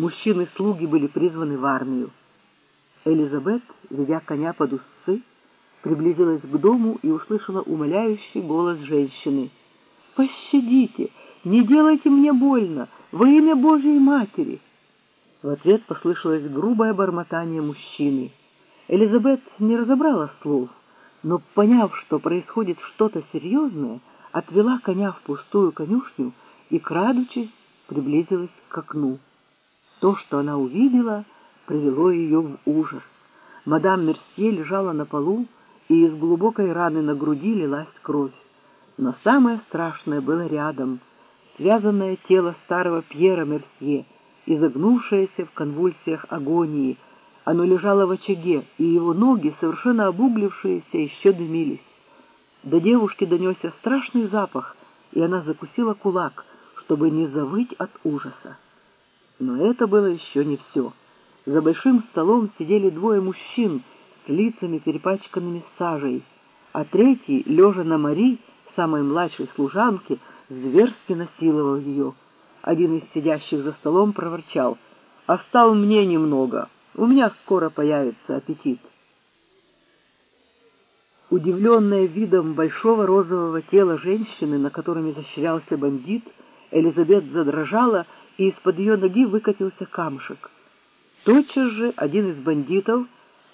Мужчины-слуги были призваны в армию. Элизабет, ведя коня под узцы, приблизилась к дому и услышала умоляющий голос женщины. «Пощадите! Не делайте мне больно! Во имя Божьей Матери!» В ответ послышалось грубое бормотание мужчины. Элизабет не разобрала слов, но, поняв, что происходит что-то серьезное, отвела коня в пустую конюшню и, крадучись, приблизилась к окну. То, что она увидела, привело ее в ужас. Мадам Мерсье лежала на полу, и из глубокой раны на груди лилась кровь. Но самое страшное было рядом. Связанное тело старого Пьера Мерсье, изогнувшееся в конвульсиях агонии. Оно лежало в очаге, и его ноги, совершенно обуглившиеся, еще дымились. До девушки донесся страшный запах, и она закусила кулак, чтобы не завыть от ужаса. Но это было еще не все. За большим столом сидели двое мужчин с лицами перепачканными сажей, а третий, лежа на Мари, самой младшей служанке, зверски насиловал ее. Один из сидящих за столом проворчал. «Остал мне немного. У меня скоро появится аппетит». Удивленная видом большого розового тела женщины, на котором изощрялся бандит, Элизабет задрожала, и из-под ее ноги выкатился камушек. Тотчас же один из бандитов,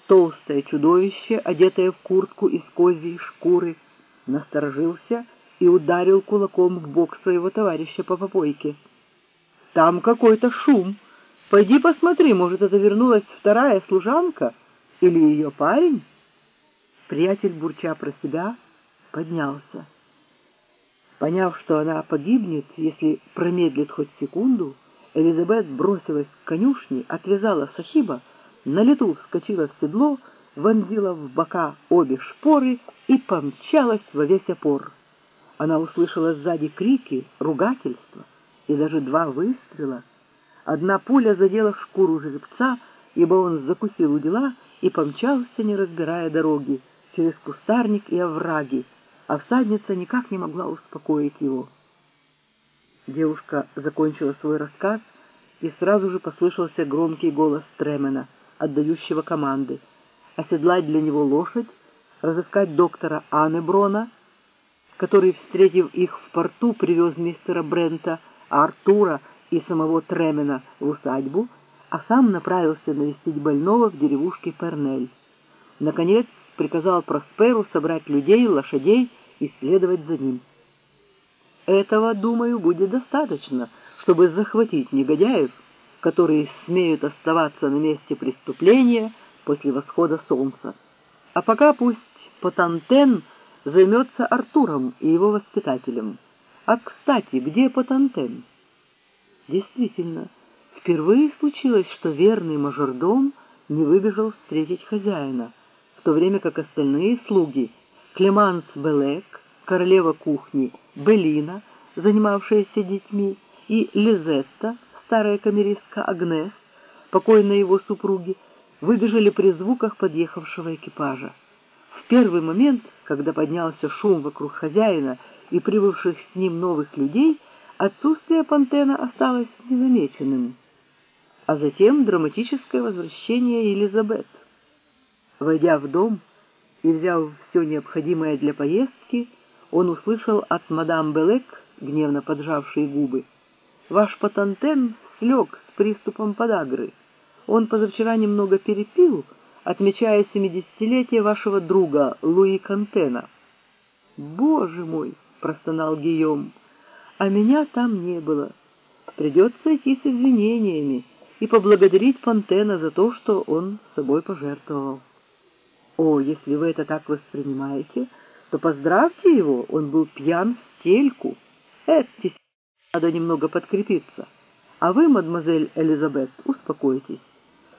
толстое чудовище, одетое в куртку из козьей шкуры, насторожился и ударил кулаком в бок своего товарища по попойке. «Там какой-то шум. Пойди посмотри, может, это вернулась вторая служанка или ее парень?» Приятель, бурча про себя, поднялся. Поняв, что она погибнет, если промедлит хоть секунду, Элизабет бросилась к конюшне, отвязала Сахиба, на лету вскочила в седло, вонзила в бока обе шпоры и помчалась во весь опор. Она услышала сзади крики, ругательства и даже два выстрела. Одна пуля задела шкуру жеребца, ибо он закусил у дела и помчался, не разбирая дороги, через кустарник и овраги, а всадница никак не могла успокоить его. Девушка закончила свой рассказ, и сразу же послышался громкий голос Тремена, отдающего команды, оседлать для него лошадь, разыскать доктора Аннеброна, который, встретив их в порту, привез мистера Брента, Артура и самого Тремена в усадьбу, а сам направился навестить больного в деревушке Пернель. Наконец, приказал Просперу собрать людей, лошадей и следовать за ним. Этого, думаю, будет достаточно, чтобы захватить негодяев, которые смеют оставаться на месте преступления после восхода солнца. А пока пусть Потантен займется Артуром и его воспитателем. А, кстати, где Потантен? Действительно, впервые случилось, что верный мажордом не выбежал встретить хозяина — то время как остальные слуги Клеманс Белек, королева кухни Белина, занимавшаяся детьми, и Лизетта, старая камеристка Агнес, покойная его супруги, выбежали при звуках подъехавшего экипажа. В первый момент, когда поднялся шум вокруг хозяина и прибывших с ним новых людей, отсутствие Пантена осталось незамеченным. А затем драматическое возвращение Елизабет. Войдя в дом и взяв все необходимое для поездки, он услышал от мадам Белек, гневно поджавшей губы, «Ваш патантен слег с приступом подагры. Он позавчера немного перепил, отмечая семидесятилетие вашего друга Луи Кантена». «Боже мой!» — простонал Гийом. «А меня там не было. Придется идти с извинениями и поблагодарить Пантена за то, что он собой пожертвовал». О, если вы это так воспринимаете, то поздравьте его, он был пьян в стельку. Этти надо немного подкрепиться. А вы, мадемуазель Элизабет, успокойтесь,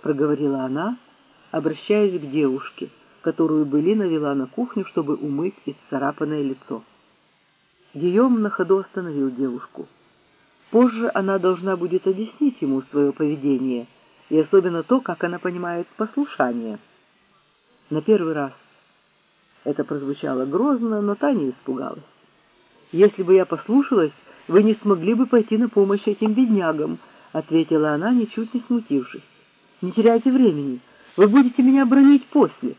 проговорила она, обращаясь к девушке, которую Белина навела на кухню, чтобы умыть исцарапанное лицо. Гийом на ходу остановил девушку. Позже она должна будет объяснить ему свое поведение, и особенно то, как она понимает послушание на первый раз. Это прозвучало грозно, но та не испугалась. «Если бы я послушалась, вы не смогли бы пойти на помощь этим беднягам, — ответила она, ничуть не смутившись. «Не теряйте времени. Вы будете меня бронить после».